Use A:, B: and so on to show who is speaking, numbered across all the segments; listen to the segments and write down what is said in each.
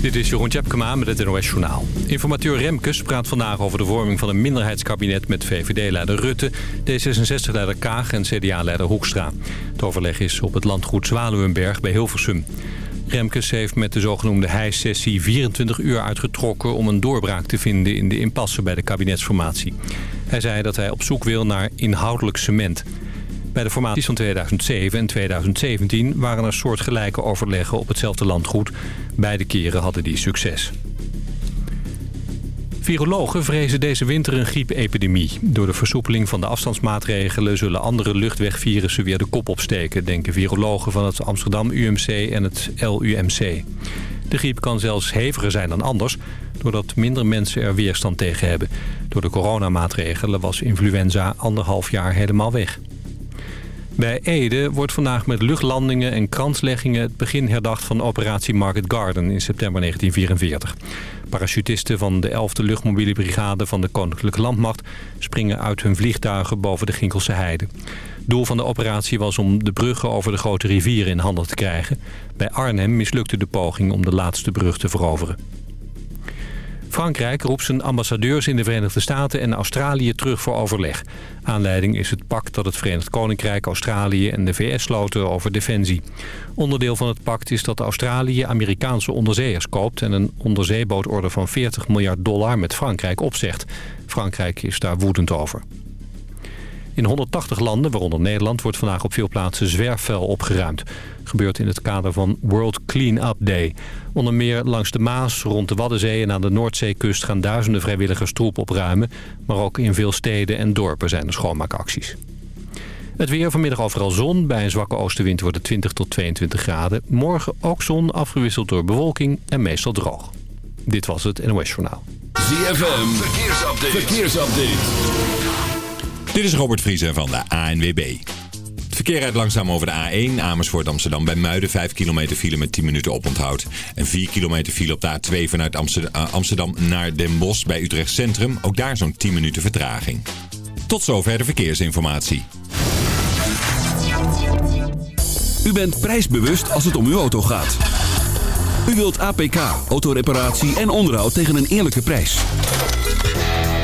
A: Dit is Jeroen Tjepkema met het NOS Journaal. Informateur Remkes praat vandaag over de vorming van een minderheidskabinet... met VVD-leider Rutte, D66-leider Kaag en CDA-leider Hoekstra. Het overleg is op het landgoed Zwaluwenberg bij Hilversum. Remkes heeft met de zogenoemde hijs-sessie 24 uur uitgetrokken... om een doorbraak te vinden in de impasse bij de kabinetsformatie. Hij zei dat hij op zoek wil naar inhoudelijk cement... Bij de formaties van 2007 en 2017 waren er soortgelijke overleggen op hetzelfde landgoed. Beide keren hadden die succes. Virologen vrezen deze winter een griepepidemie. Door de versoepeling van de afstandsmaatregelen zullen andere luchtwegvirussen weer de kop opsteken, denken virologen van het Amsterdam UMC en het LUMC. De griep kan zelfs heviger zijn dan anders, doordat minder mensen er weerstand tegen hebben. Door de coronamaatregelen was influenza anderhalf jaar helemaal weg. Bij Ede wordt vandaag met luchtlandingen en kransleggingen het begin herdacht van operatie Market Garden in september 1944. Parachutisten van de 11e luchtmobiele brigade van de Koninklijke Landmacht springen uit hun vliegtuigen boven de Ginkelse heide. Doel van de operatie was om de bruggen over de grote rivieren in handen te krijgen. Bij Arnhem mislukte de poging om de laatste brug te veroveren. Frankrijk roept zijn ambassadeurs in de Verenigde Staten en Australië terug voor overleg. Aanleiding is het pact dat het Verenigd Koninkrijk, Australië en de VS sloten over defensie. Onderdeel van het pact is dat Australië Amerikaanse onderzeeërs koopt... en een onderzeebootorde van 40 miljard dollar met Frankrijk opzegt. Frankrijk is daar woedend over. In 180 landen, waaronder Nederland, wordt vandaag op veel plaatsen zwerfvuil opgeruimd. Gebeurt in het kader van World Clean Up Day. Onder meer langs de Maas, rond de Waddenzee en aan de Noordzeekust gaan duizenden vrijwilligers troep opruimen. Maar ook in veel steden en dorpen zijn er schoonmaakacties. Het weer vanmiddag overal zon. Bij een zwakke oostenwind wordt het 20 tot 22 graden. Morgen ook zon, afgewisseld door bewolking en meestal droog. Dit was het NOS Journaal.
B: ZFM, verkeersupdate. verkeersupdate.
C: Dit is Robert Vriezen van de ANWB. Het verkeer rijdt langzaam over de A1 Amersfoort Amsterdam bij Muiden. 5 kilometer file met 10 minuten oponthoud. En 4 kilometer file op de A2 vanuit eh, Amsterdam naar Den Bosch bij Utrecht Centrum. Ook daar zo'n 10 minuten vertraging. Tot zover de verkeersinformatie.
B: U bent prijsbewust als het om uw auto gaat. U wilt APK, autoreparatie en onderhoud tegen een eerlijke prijs.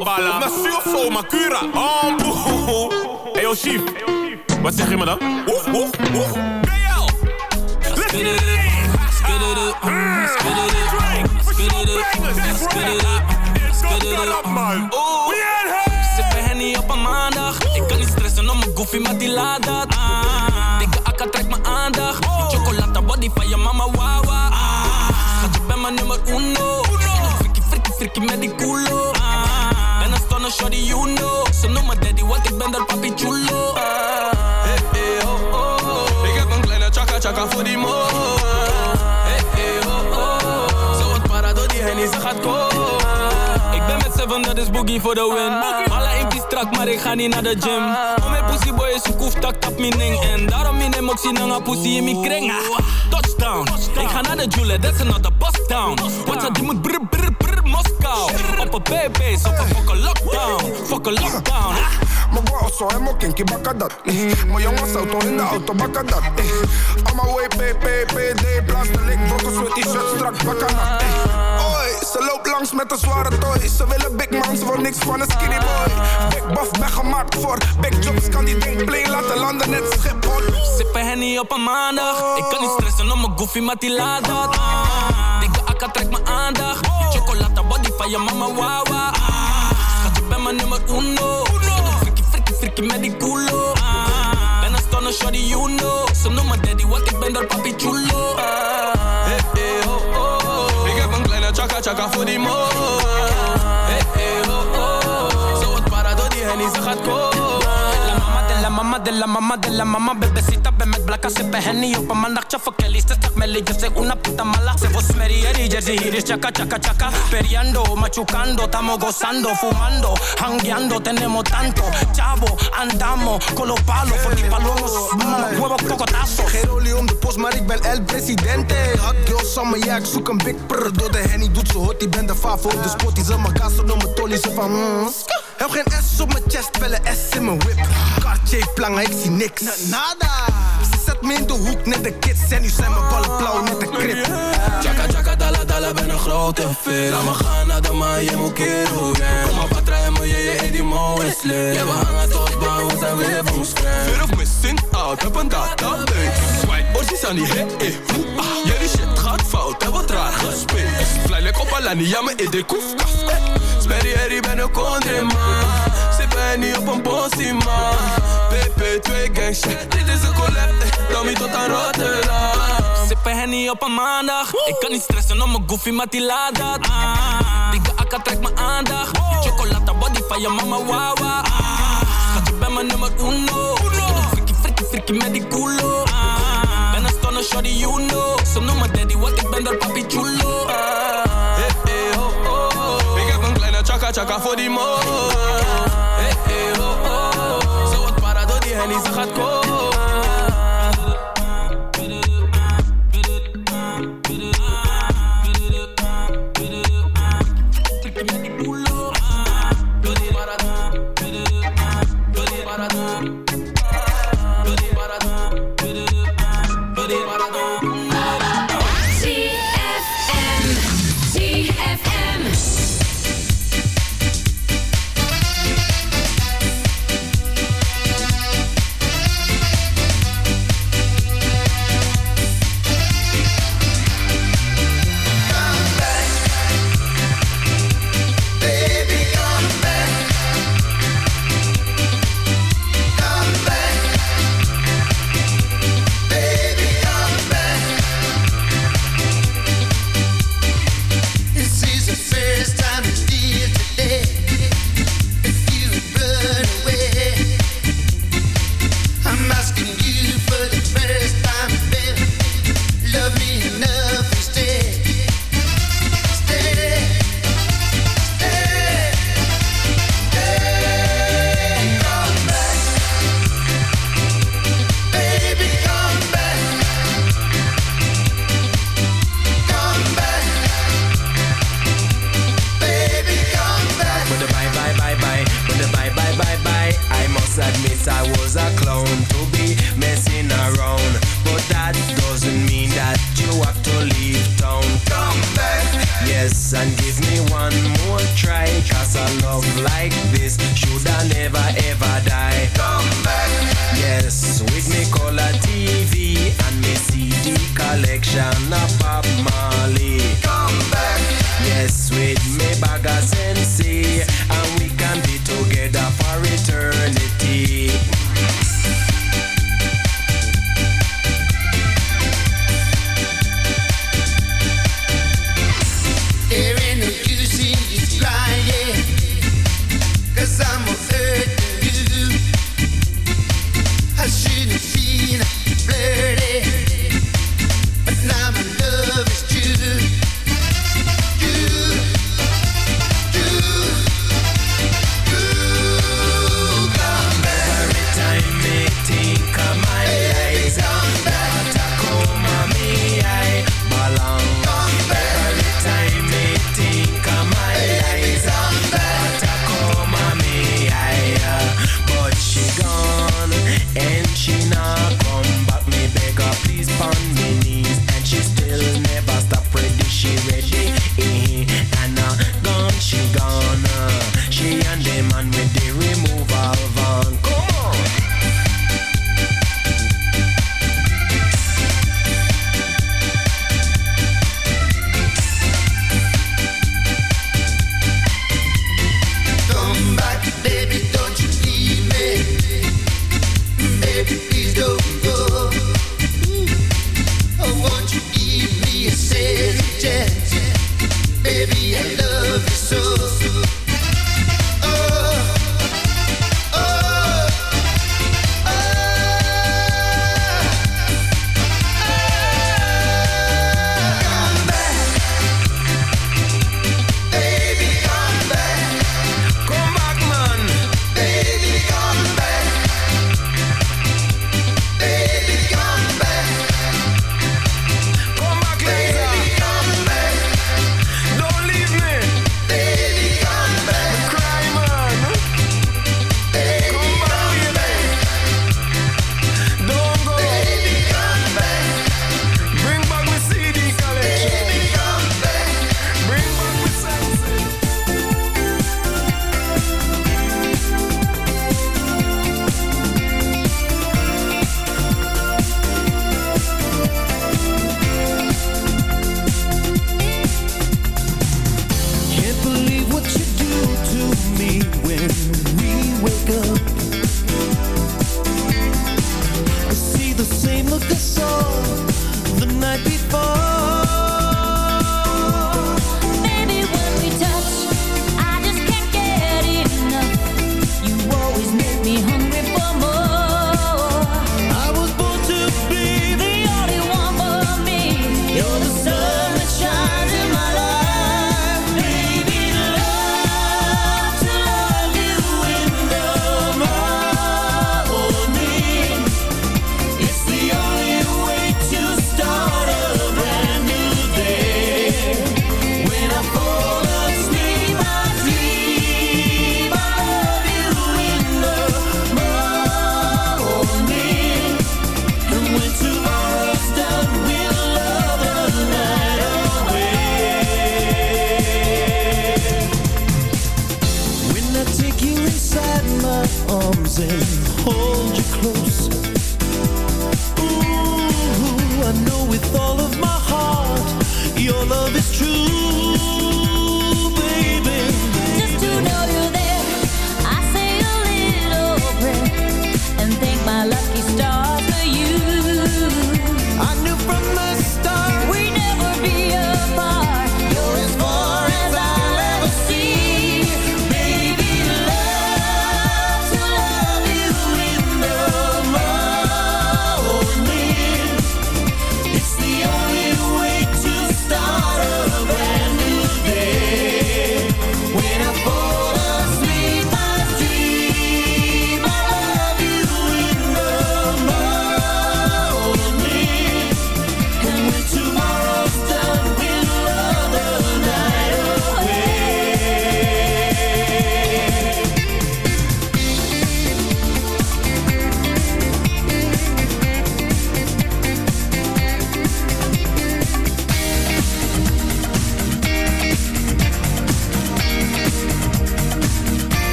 D: Of Abala. Monsieur zo, Makura. Oh, boe. Hey yo, chief. Wat zeg je me dan? Oeh, oeh, oeh. BL. Let's get it in. Spit it up. Spit it up. Spit it up. Spit it up. Spit it up, man. Oeh.
E: Sippen Henny op een maandag. Ik kan niet stressen om mijn goofy, maar die laat dat. Ah. Dikke akka trekt mijn aandacht. Chocolata body van je mama, wawa. Ah. Schat, je bent mijn nummer uno. Frikkie, frikkie, frikkie met die culo.
F: Voor die mo. Hey, hey, oh, oh. Zo wat para door die hennie, ze gaat komen.
E: Ik ben met seven, dat is boogie voor de win. Alle impies strak, maar ik ga niet naar de gym. Om mijn pussy boy is een koef, tak tap mijn ding. En daarom in hem ook zien hangen pussy in mijn kring. Ah, Touchdown, ik ga naar de Jule, that's another bust down. Wat ze die moet brr brr brr Moskou. Op een baby's, op een fucking lockdown. Fucking lockdown.
G: Mijn bro zo helemaal kinky bakken dat. Mijn jongens auto in de auto bakken dat. On my way, PPPD, plastic, brokkels met t-shirt strak bakken dat. Oi, ze loopt langs met een zware toy. Ze willen big man, ze wil niks van een skinny boy. Big buff, ben gemaakt voor big jobs. Kan die ding play laten landen net Schiphol.
E: Sippen Henny op een maandag. Ik kan niet stressen om mijn goofy, maar die laat dat. Dikke akka trekt mijn aandacht. Chocolata body van je mama, wawa. Schat, je bent mijn nummer uno. Frikkie met die culo. Ah. Ben een stunner, shorty, you know. Ze noemen daddy, want ik ben daar papi chulo. Ah.
F: Hey, hey, oh, oh, oh. Ik heb een kleine chaka chaka voor die mo. Hey, hey, oh, oh. Zo wat para door die hennie, ze gaat komen.
E: Mama de la mama de la mama Bebecita ben met blakka sippen henny op een maandag Chaffa Kelly, ste stak melly, yo una puta mala Se vos merieri, jersey hier is chaka chaka chaka Periando, machucando, estamos gozando Fumando, hangueando, tenemos tanto Chavo, andamos con los palos Por die palomos, mama, huevo, cocotazo
G: Geen olie om de post, maar ik ben el presidente. Hot girl summer, ja, ik zoek een big prr. Door de henny doet ze hot, ik ben de favo de spot. Die ze mijn gas op mijn tolly, ze van mm. Heb geen S op mijn chest, wel een S in mijn whip. Cartier plangen, ik zie niks. Nada. Ze zet me in de hoek, net de kids. En nu zijn mijn ballen blauw, net de krip.
F: Chaka chaka dala dala ben een grote fit Laat me gaan naar de Miami Kero gang Kom maar me, je je die mo is lit Ja we hangen tot bouw, we zijn weer van scratch Fear of missing out, heb een database Swipe, orsies aan die hit, eh, hoe, ah Jullie shit gaat fout, heb wat raar gespeeld Fly like op Alani, ja me in de koefkast Sperry herrie ben een country man Sippen niet op een bossie man PP2 gang shit, dit is een collab eh, Tommy tot aan Rotterdam.
E: Sippen Henny op een maandag. Ik kan niet stressen om mijn goofy, maar die laat dat. Ah. Dikke akka trekt mijn aandacht. Die chocolata body van je mama, wawa ah. Schat, je bent mijn nummer uno. Frikkie, frikkie, frikkie met die culo. Ah. Ben een stunner, shorty, you know. Ze noemen daddy, want ik ben daar papi chulo
F: chaka chaka voor die mo. Hey, hey, oh, oh. Zo wat para door die hennie, ze gaat komen.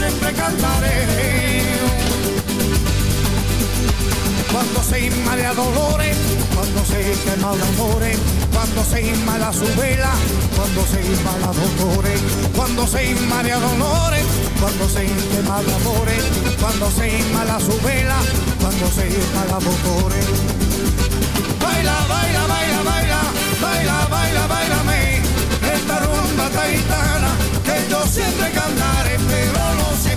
H: siempre cantaré. Cuando se inmala dolores, cuando se quema el amores, cuando se inmala su vela, cuando se inmala dolores, cuando se inmala dolores, cuando se quema el amores, cuando se inmala su vela, cuando se inmala dolores. Baila, baila, baila, baila, baila, baila, baila, esta rumba taitana que yo siempre cantaré, pero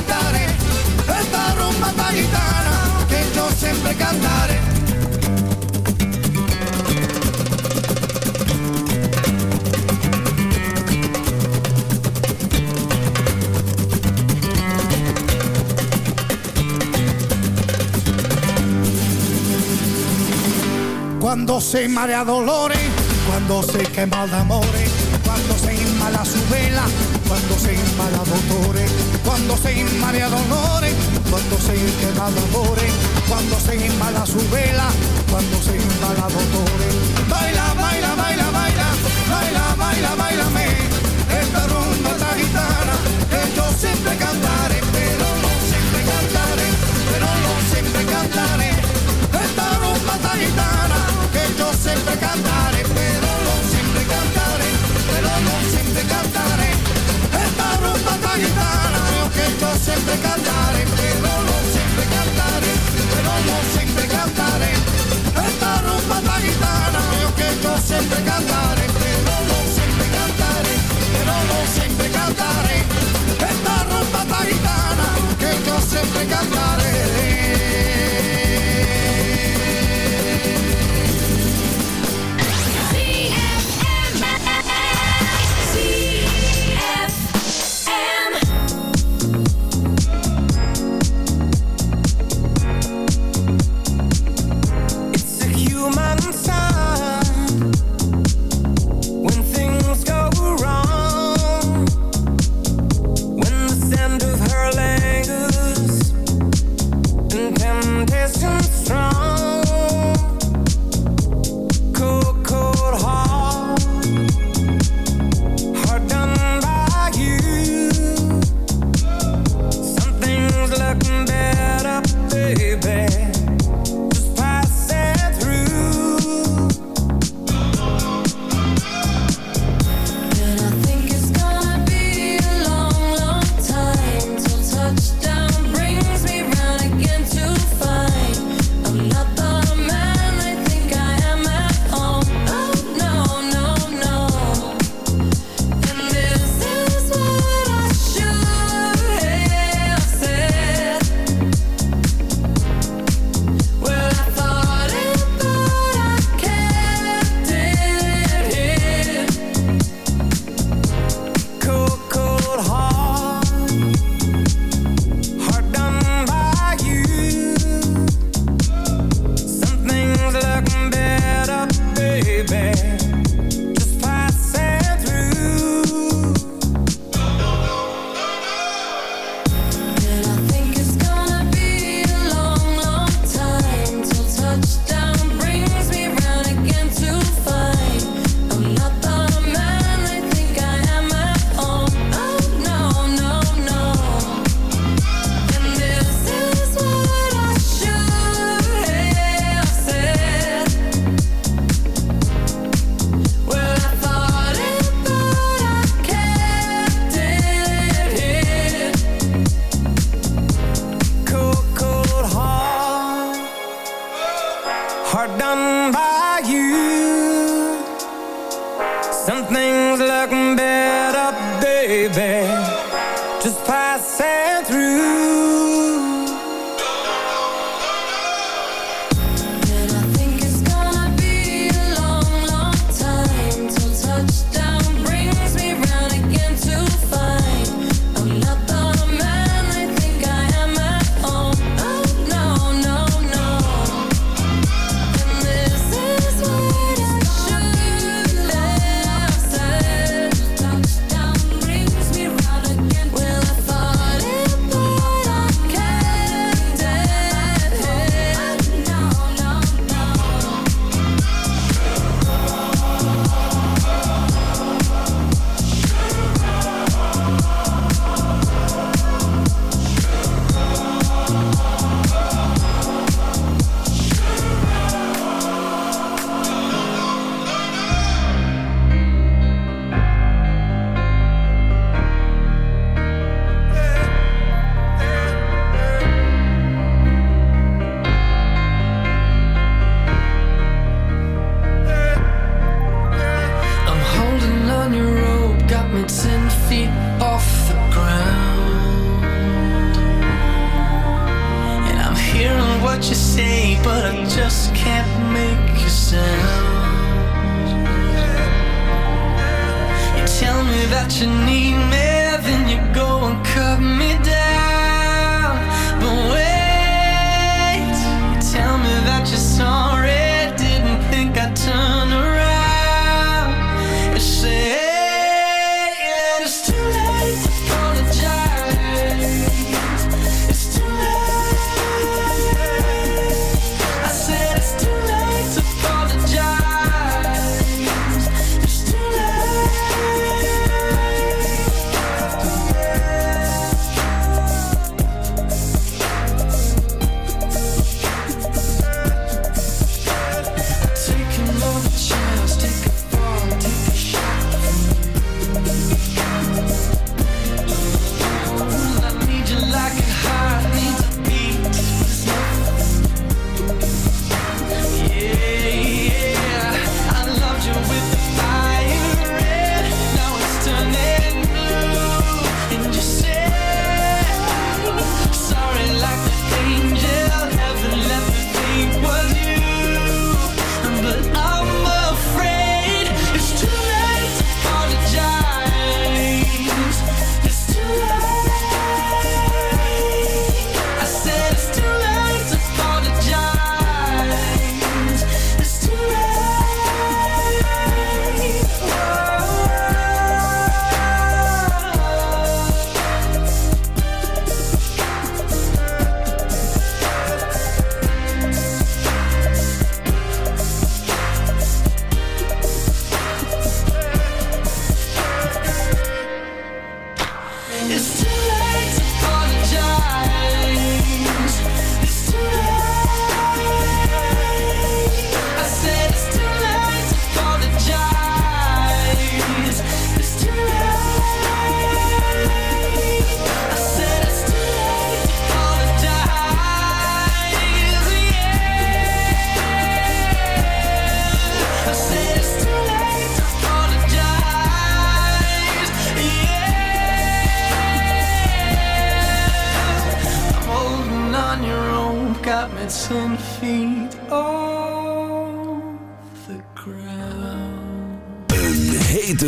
H: cantaré esta rumba tan gitana que yo siempre cantaré. Cuando se marea dolores, cuando se quema el amor, cuando se inmala su vela, cuando se inmala dolores cuando se inmarea dolores, cuando se quemado amores, cuando se inmala su vela, cuando se inmala dolores. Baila, baila, baila, baila, baila, baila, me esta rumba esta gitana, que yo siempre cantaré, pero no siempre cantaré, pero no siempre cantaré, esta rumba esta gitana, que yo siempre cantaré. sempre cantare, per non sempre cantare, per non sempre cantare. Esta roba da gitana, yo quiero siempre cantare, per non sempre cantare, però non sempre cantare. Esta roba da gitana, yo
I: quiero
J: siempre cantare.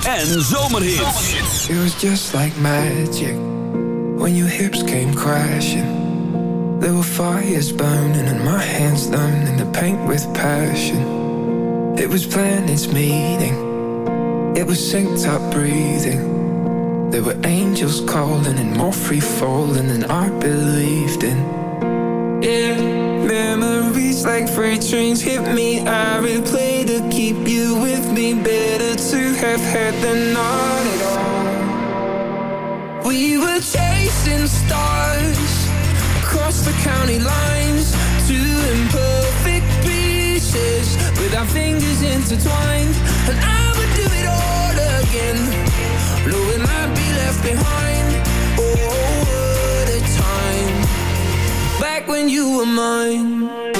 K: Zandvoort en zomerhits.
J: It was just like magic when your hips came crashing. There were fires burning and my hands numb in the paint with passion. It was planets meeting, it was synced up breathing. There were angels calling and more free falling than I believed in. Yeah, memories like freight trains hit me. I replay to keep you with me. Better to have had than not at all. We were chasing stars across the county lines, two imperfect pieces with our fingers intertwined. And I would do it all again, knowing I'd be left behind. Oh, what a time back when you were mine.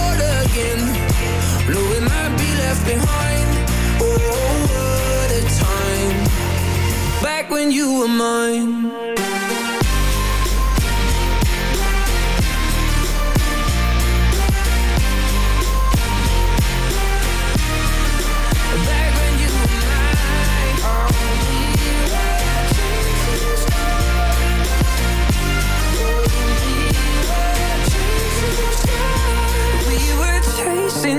J: again, knowing I'd be left behind. Oh, what a time back when you were mine.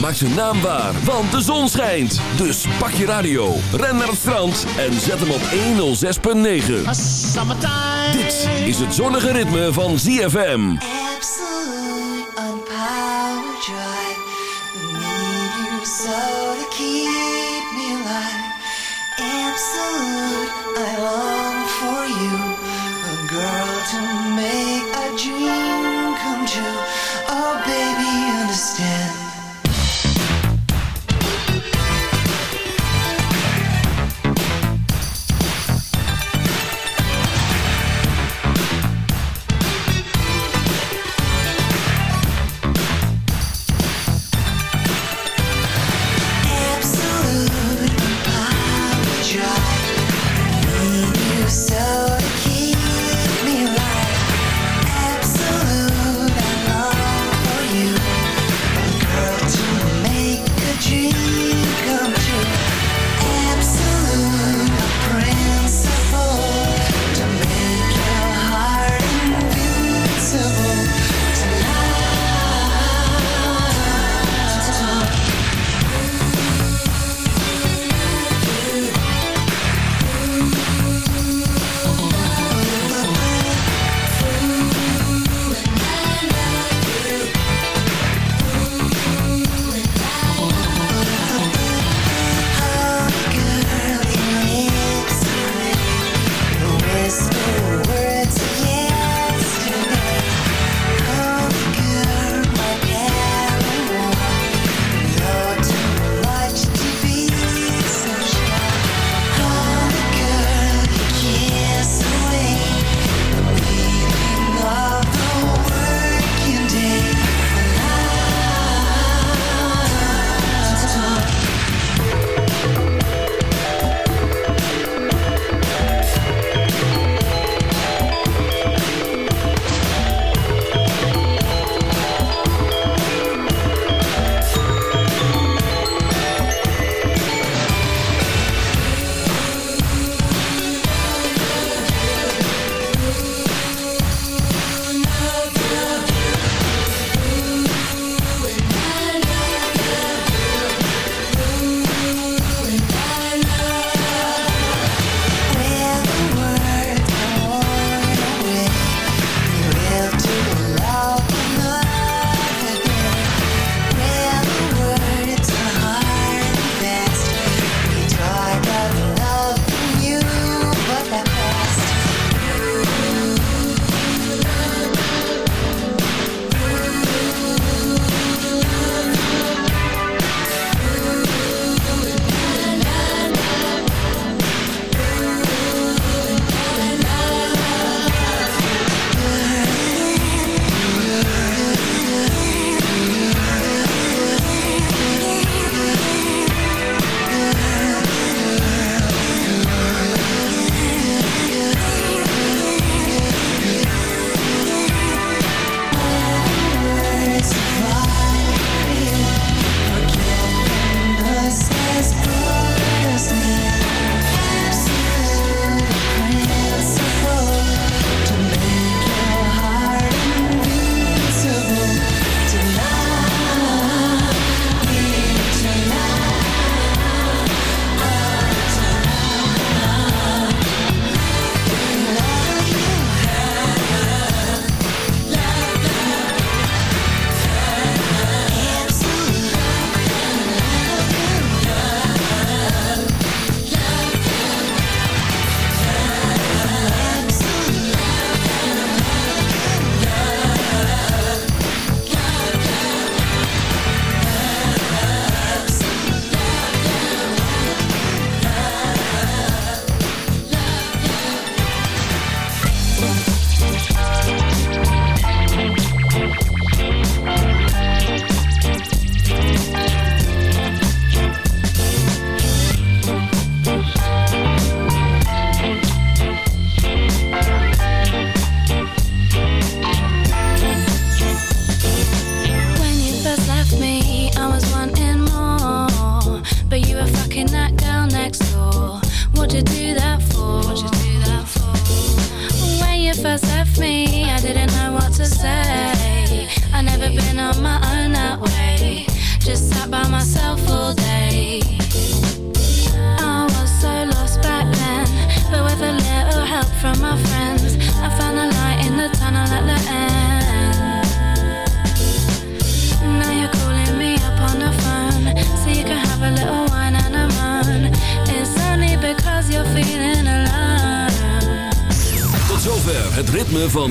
B: Maak zijn naam waar, want de zon schijnt. Dus pak je radio, ren naar het strand en zet hem op 106.9. Dit is het zonnige ritme van ZFM.
L: Absolute on power drive. We need you so to keep me alive. Absolute, I long for you. A girl to make a dream.